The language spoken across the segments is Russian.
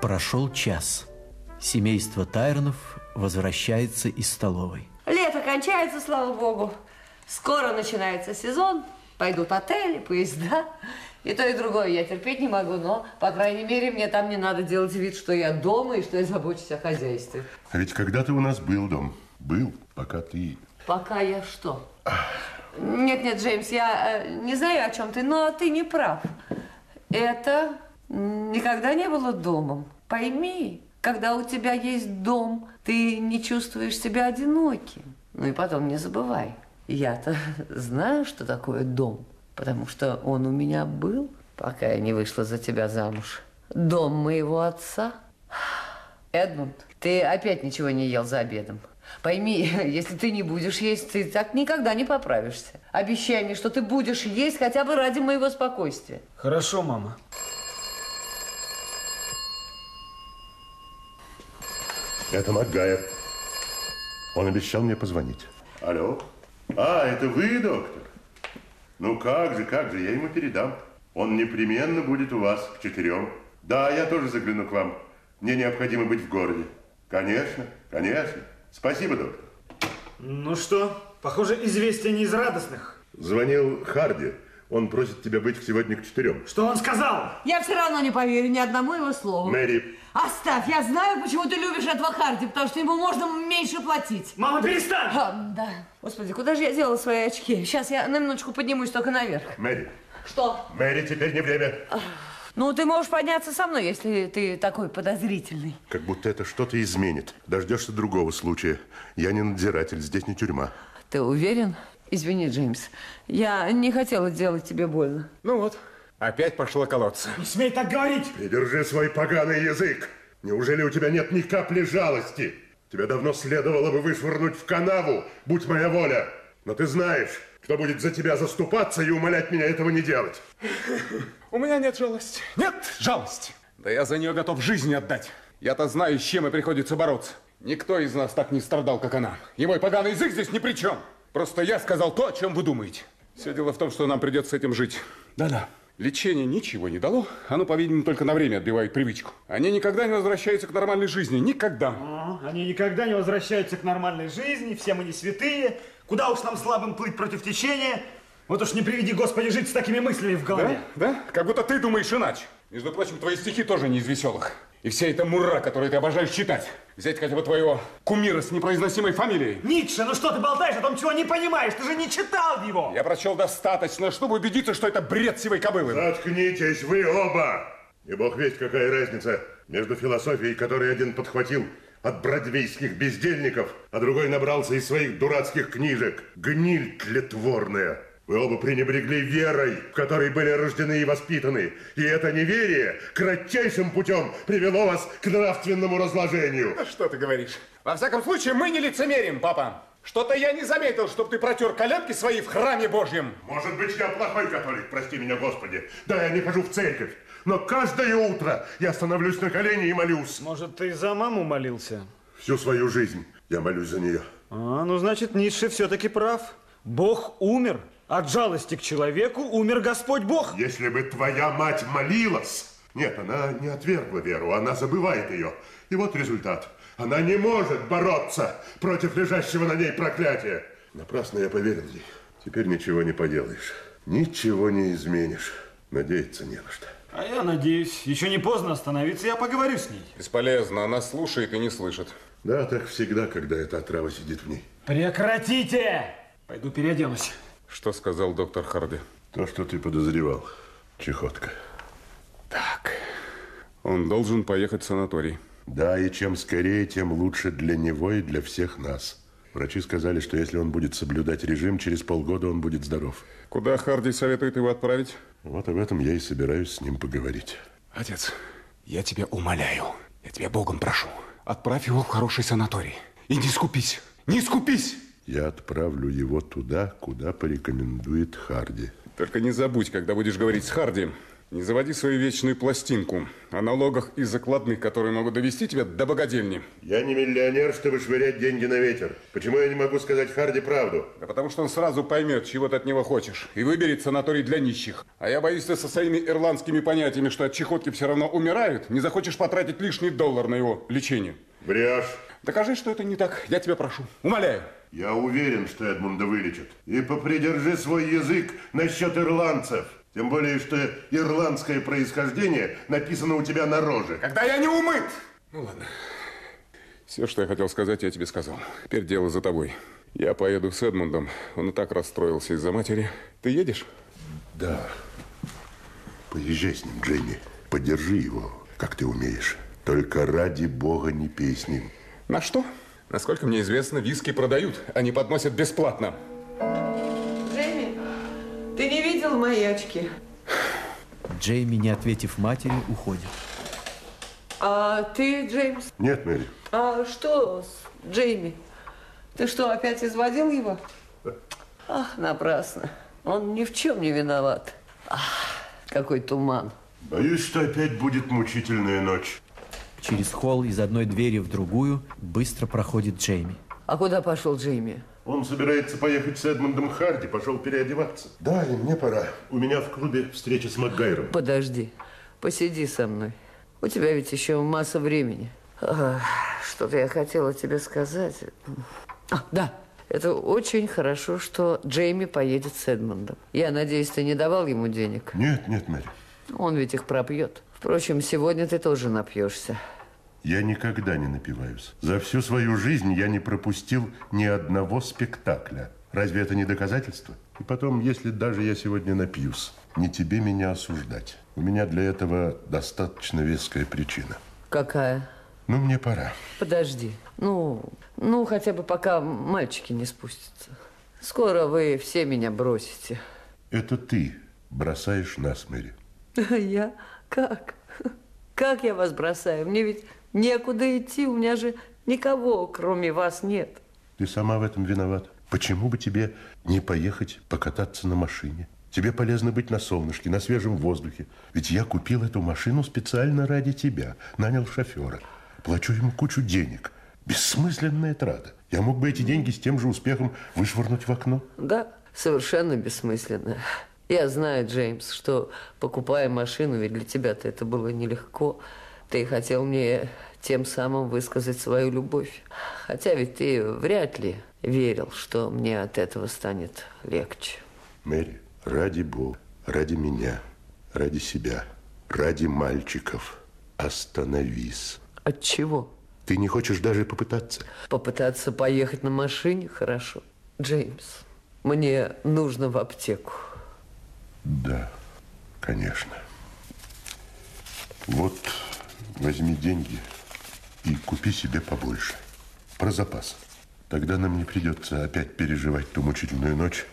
Прошел час. Семейство Тайронов возвращается из столовой. Лето кончается, слава богу. Скоро начинается сезон. Пойдут отели, поезда. И то, и другое я терпеть не могу, но, по крайней мере, мне там не надо делать вид, что я дома и что я забочусь о хозяйстве. А ведь когда-то у нас был дом. Был, пока ты... Пока я что? Нет, нет, Джеймс, я э, не знаю, о чем ты, но ты не прав. Это никогда не было домом. Пойми, когда у тебя есть дом, ты не чувствуешь себя одиноким. Ну и потом не забывай, я-то знаю, что такое дом, потому что он у меня был, пока я не вышла за тебя замуж. Дом моего отца. Эдмунд, ты опять ничего не ел за обедом. Пойми, если ты не будешь есть, ты так никогда не поправишься. Обещай мне, что ты будешь есть хотя бы ради моего спокойствия. Хорошо, мама. Это Магаев. Он обещал мне позвонить. Алло? А, это вы, доктор? Ну как же, как же, я ему передам. Он непременно будет у вас к четырем. Да, я тоже загляну к вам. Мне необходимо быть в городе. Конечно, конечно. Спасибо, доктор. Ну что, похоже, известие не из радостных. Звонил Харди. Он просит тебя быть сегодня к четырем. Что он сказал? Я все равно не поверю ни одному его слову. Мэри. Оставь, я знаю, почему ты любишь этого Харди, потому что ему можно меньше платить. Мама, перестань! А, да. Господи, куда же я делала свои очки? Сейчас я на минуточку поднимусь только наверх. Мэри. Что? Мэри, теперь не время. Ну, ты можешь подняться со мной, если ты такой подозрительный. Как будто это что-то изменит. Дождешься другого случая. Я не надзиратель, здесь не тюрьма. Ты уверен? Извини, Джеймс. Я не хотела делать тебе больно. Ну вот, опять пошла колоться. Не смей так говорить! Придержи свой поганый язык. Неужели у тебя нет ни капли жалости? Тебя давно следовало бы вышвырнуть в канаву, будь моя воля. Но ты знаешь, кто будет за тебя заступаться и умолять меня этого не делать. У меня нет жалости. Нет жалости. Да я за нее готов жизнь отдать. Я-то знаю, с чем и приходится бороться. Никто из нас так не страдал, как она. И мой поганый язык здесь ни при чем. Просто я сказал то, о чем вы думаете. Все дело в том, что нам придется с этим жить. Да-да. Лечение ничего не дало. Оно, по-видимому, только на время отбивает привычку. Они никогда не возвращаются к нормальной жизни. Никогда. О, они никогда не возвращаются к нормальной жизни. Все мы не святые. Куда уж нам слабым плыть против течения? Вот уж не приведи, Господи, жить с такими мыслями в голове. Да? Да? Как будто ты думаешь иначе. Между прочим, твои стихи тоже не из веселых. И вся эта мура, которую ты обожаешь читать. Взять хотя бы твоего кумира с непроизносимой фамилией. Ницше, ну что ты болтаешь о том, чего не понимаешь? Ты же не читал его. Я прочел достаточно, чтобы убедиться, что это бред сивой кобылы. Заткнитесь вы оба! И бог весть, какая разница между философией, которую один подхватил от бродвейских бездельников, а другой набрался из своих дурацких книжек. Гниль тлетворная. Вы оба пренебрегли верой, в которой были рождены и воспитаны. И это неверие кратчайшим путем привело вас к нравственному разложению. Да что ты говоришь? Во всяком случае, мы не лицемерим, папа. Что-то я не заметил, чтобы ты протер коленки свои в храме Божьем. Может быть, я плохой католик, прости меня, Господи. Да, я не хожу в церковь. Но каждое утро я становлюсь на колени и молюсь. Может, ты за маму молился? Всю свою жизнь я молюсь за нее. А, ну, значит, Ницше все-таки прав. Бог умер. От жалости к человеку умер Господь Бог. Если бы твоя мать молилась... Нет, она не отвергла веру, она забывает ее. И вот результат. Она не может бороться против лежащего на ней проклятия. Напрасно я поверил ей. Теперь ничего не поделаешь. Ничего не изменишь. Надеяться не на что. А я надеюсь, еще не поздно остановиться, я поговорю с ней. Бесполезно, она слушает и не слышит. Да, так всегда, когда эта отрава сидит в ней. Прекратите! Пойду переоденусь. Что сказал доктор Харди? То, что ты подозревал. Чехотка. Так, он должен поехать в санаторий. Да, и чем скорее, тем лучше для него и для всех нас. Врачи сказали, что если он будет соблюдать режим, через полгода он будет здоров. Куда Харди советует его отправить? Вот об этом я и собираюсь с ним поговорить. Отец, я тебя умоляю, я тебя Богом прошу, отправь его в хороший санаторий. И не скупись, не скупись! Я отправлю его туда, куда порекомендует Харди. Только не забудь, когда будешь говорить с Харди, Не заводи свою вечную пластинку о налогах и закладных, которые могут довести тебя до богадельни. Я не миллионер, чтобы швырять деньги на ветер. Почему я не могу сказать Харди правду? Да потому что он сразу поймет, чего ты от него хочешь, и выберет санаторий для нищих. А я боюсь, ты со своими ирландскими понятиями, что от чехотки все равно умирают, не захочешь потратить лишний доллар на его лечение. Врешь. Докажи, что это не так. Я тебя прошу. Умоляю. Я уверен, что Эдмунда вылечат. И попридержи свой язык насчет ирландцев. Тем более, что ирландское происхождение написано у тебя на роже. Когда я не умыт! Ну ладно. Все, что я хотел сказать, я тебе сказал. Теперь дело за тобой. Я поеду с Эдмундом. Он и так расстроился из-за матери. Ты едешь? Да. Поезжай с ним, Джейми. Поддержи его, как ты умеешь. Только ради бога не ним. На что? Насколько мне известно, виски продают, они подносят бесплатно. Джейми, ты не видел мои очки? Джейми, не ответив матери, уходит. А ты, Джеймс? Нет, Мэри. А что с Джейми? Ты что, опять изводил его? Ах, напрасно. Он ни в чем не виноват. Ах, какой туман. Боюсь, что опять будет мучительная ночь. Через холл из одной двери в другую быстро проходит Джейми. А куда пошел Джейми? Он собирается поехать с Эдмундом Харди, пошел переодеваться. Да, и мне пора. У меня в клубе встреча с Макгайром. Подожди, посиди со мной. У тебя ведь еще масса времени. Что-то я хотела тебе сказать. А, да, это очень хорошо, что Джейми поедет с Эдмундом. Я надеюсь, ты не давал ему денег? Нет, нет, Мэри. Он ведь их пропьет. Впрочем, сегодня ты тоже напьешься. Я никогда не напиваюсь. За всю свою жизнь я не пропустил ни одного спектакля. Разве это не доказательство? И потом, если даже я сегодня напьюсь, не тебе меня осуждать. У меня для этого достаточно веская причина. Какая? Ну, мне пора. Подожди. Ну, ну, хотя бы пока мальчики не спустятся. Скоро вы все меня бросите. Это ты бросаешь нас, Мэри. Я? Как? Как я вас бросаю? Мне ведь некуда идти, у меня же никого, кроме вас, нет. Ты сама в этом виновата. Почему бы тебе не поехать покататься на машине? Тебе полезно быть на солнышке, на свежем воздухе. Ведь я купил эту машину специально ради тебя. Нанял шофера. Плачу ему кучу денег. Бессмысленная трата. Я мог бы эти деньги с тем же успехом вышвырнуть в окно. Да, совершенно бессмысленно. Я знаю, Джеймс, что покупая машину, ведь для тебя-то это было нелегко. Ты хотел мне тем самым высказать свою любовь. Хотя ведь ты вряд ли верил, что мне от этого станет легче. Мэри, ради Бога, ради меня, ради себя, ради мальчиков, остановись. От чего? Ты не хочешь даже попытаться? Попытаться поехать на машине? Хорошо. Джеймс, мне нужно в аптеку. Да, конечно. Вот возьми деньги и купи себе побольше. Про запас. Тогда нам не придется опять переживать ту мучительную ночь,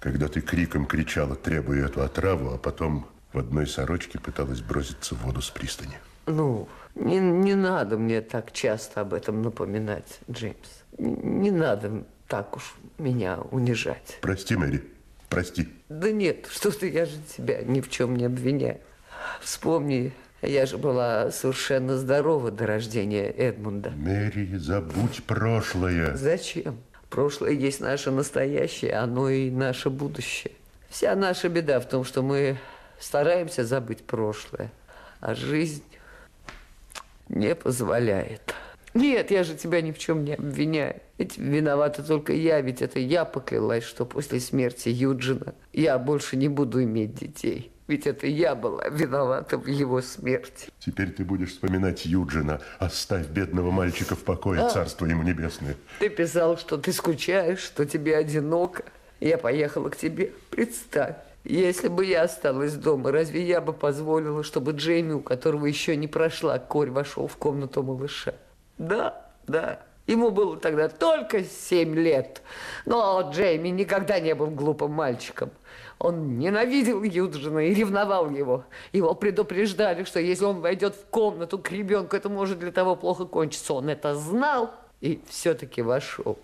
когда ты криком кричала, требуя эту отраву, а потом в одной сорочке пыталась броситься в воду с пристани. Ну, не, не надо мне так часто об этом напоминать, Джеймс. Не, не надо так уж меня унижать. Прости, Мэри, прости. Да нет, что ты, я же тебя ни в чем не обвиняю. Вспомни, я же была совершенно здорова до рождения Эдмунда. Мэри, забудь прошлое. Зачем? Прошлое есть наше настоящее, оно и наше будущее. Вся наша беда в том, что мы стараемся забыть прошлое, а жизнь не позволяет. Нет, я же тебя ни в чем не обвиняю. Ведь виновата только я, ведь это я поклялась, что после смерти Юджина я больше не буду иметь детей. Ведь это я была виновата в его смерти. Теперь ты будешь вспоминать Юджина. Оставь бедного мальчика в покое, а, царство ему небесное. Ты писал, что ты скучаешь, что тебе одиноко. Я поехала к тебе. Представь. Если бы я осталась дома, разве я бы позволила, чтобы Джейми, у которого еще не прошла корь, вошел в комнату малыша? Да, да. Ему было тогда только семь лет. Но Джейми никогда не был глупым мальчиком. Он ненавидел Юджина и ревновал его. Его предупреждали, что если он войдет в комнату к ребенку, это может для того плохо кончиться. Он это знал и все-таки вошел.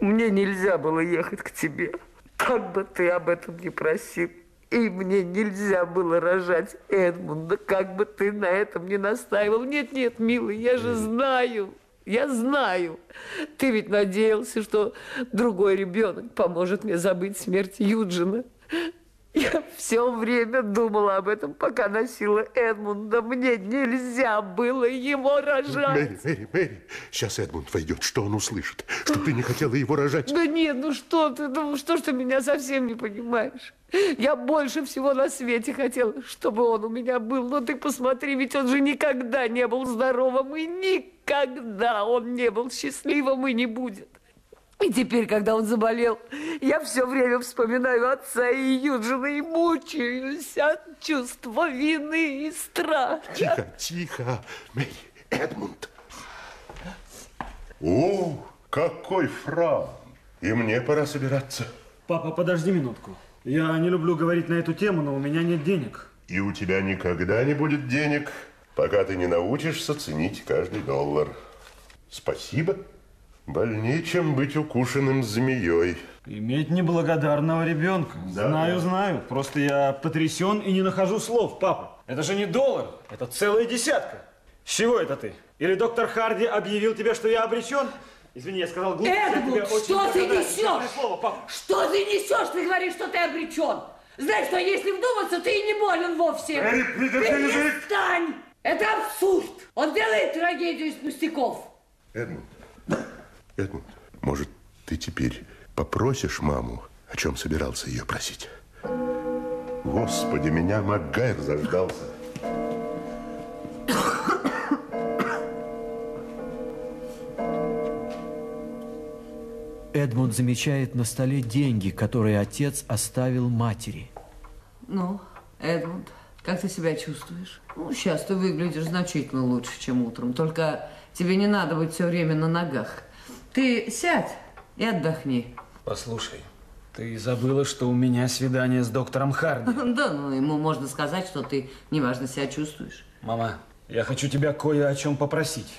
Мне нельзя было ехать к тебе. Как бы ты об этом не просил. И мне нельзя было рожать Эдмунда, как бы ты на этом не настаивал. Нет, нет, милый, я же знаю, я знаю. Ты ведь надеялся, что другой ребенок поможет мне забыть смерть Юджина. Я все время думала об этом, пока носила Эдмунда. Мне нельзя было его рожать. Мэри, Мэри, Мэри, сейчас Эдмунд войдет. Что он услышит? Что ты не хотела его рожать? Да нет, ну что ты, ну что ж ты меня совсем не понимаешь? Я больше всего на свете хотела, чтобы он у меня был. Но ты посмотри, ведь он же никогда не был здоровым и никогда он не был счастливым и не будет. И теперь, когда он заболел, я все время вспоминаю отца и Юджина и мучаюсь от чувства вины и страха. Тихо, тихо. Мэри, Эдмунд. О, какой фран. И мне пора собираться. Папа, подожди минутку. Я не люблю говорить на эту тему, но у меня нет денег. И у тебя никогда не будет денег, пока ты не научишься ценить каждый доллар. Спасибо. Больнее, чем быть укушенным змеей. Иметь неблагодарного ребенка. Да, знаю, да. знаю. Просто я потрясен и не нахожу слов, папа. Это же не доллар, это целая десятка. С чего это ты? Или доктор Харди объявил тебе, что я обречен? Извини, я сказал глупость. очень что ты несешь? Слово, папа. Что ты несешь? Ты говоришь, что ты обречен. Знаешь, что если вдуматься, ты и не болен вовсе. Эри, придержи язык! Перестань! Это абсурд. Он делает трагедию из пустяков. Эдмунд, Эдмунд, может, ты теперь попросишь маму, о чем собирался ее просить? Господи, меня Макгайр заждался. Эдмунд замечает на столе деньги, которые отец оставил матери. Ну, Эдмунд, как ты себя чувствуешь? Ну, сейчас ты выглядишь значительно лучше, чем утром. Только тебе не надо быть все время на ногах. Ты сядь и отдохни. Послушай, ты забыла, что у меня свидание с доктором Харди. Да, ну, ему можно сказать, что ты неважно себя чувствуешь. Мама, я хочу тебя кое о чем попросить.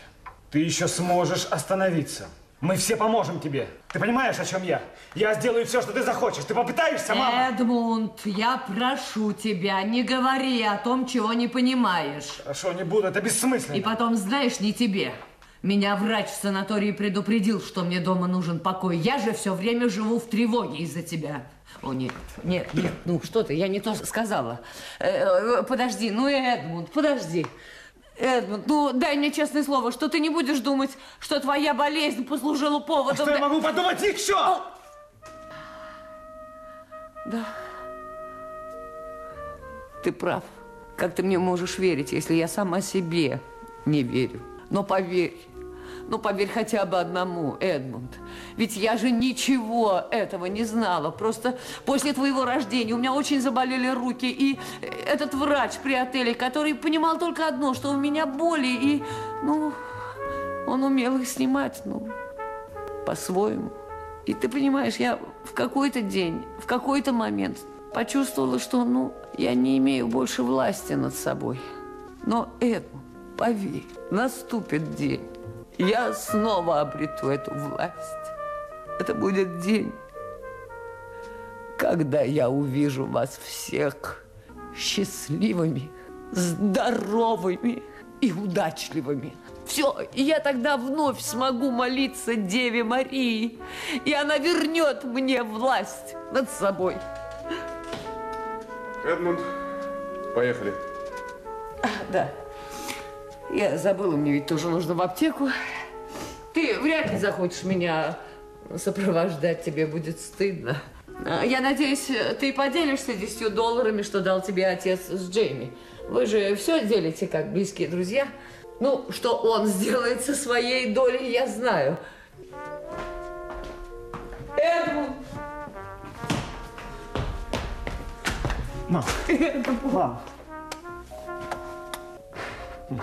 Ты еще сможешь остановиться. Мы все поможем тебе. Ты понимаешь, о чем я? Я сделаю все, что ты захочешь. Ты попытаешься, мама? Эдмунд, я прошу тебя, не говори о том, чего не понимаешь. Хорошо, не буду, это бессмысленно. И потом, знаешь, не тебе. Меня врач в санатории предупредил, что мне дома нужен покой. Я же все время живу в тревоге из-за тебя. О, нет, нет, нет, ну что ты, я не то сказала. Э, э, подожди, ну, Эдмунд, подожди. Эдмунд, ну дай мне честное слово, что ты не будешь думать, что твоя болезнь послужила поводом... Что я могу подумать еще? Да. Ты прав. Как ты мне можешь верить, если я сама себе не верю? Но поверь, ну поверь хотя бы одному, Эдмунд. Ведь я же ничего этого не знала. Просто после твоего рождения у меня очень заболели руки. И этот врач при отеле, который понимал только одно, что у меня боли. И, ну, он умел их снимать, ну, по-своему. И ты понимаешь, я в какой-то день, в какой-то момент почувствовала, что, ну, я не имею больше власти над собой. Но, Эдмунд, поверь, наступит день, я снова обрету эту власть. Это будет день, когда я увижу вас всех счастливыми, здоровыми и удачливыми. Все, и я тогда вновь смогу молиться Деве Марии, и она вернет мне власть над собой. Эдмунд, поехали. Да. Я забыла, мне ведь тоже нужно в аптеку. Ты вряд ли захочешь меня сопровождать, тебе будет стыдно. А, Я надеюсь, ты поделишься 10 долларами, что дал тебе отец с Джейми. Вы же все делите как близкие друзья. Ну, что он сделает со своей долей, я знаю. Эдмунд! Мам. Мам.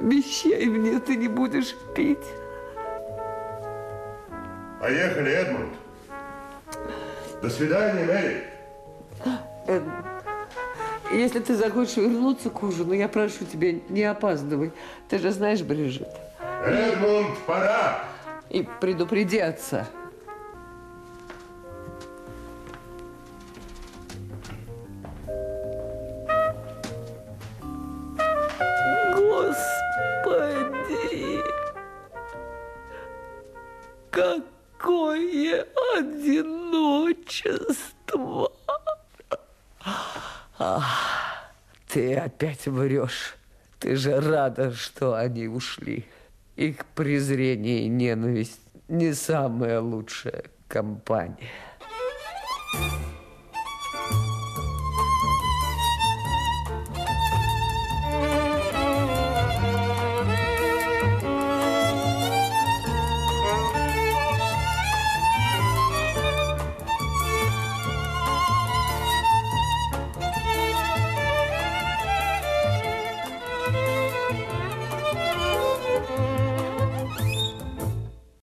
Обещай мне, ты не будешь пить. Поехали, Эдмунд. До свидания, Мэри. Эдмунд, если ты захочешь вернуться к ужину, я прошу тебя, не опаздывай. Ты же знаешь, Брижит. Эдмунд, пора. и предупреди отца. Опять врешь. Ты же рада, что они ушли. Их презрение и ненависть не самая лучшая компания.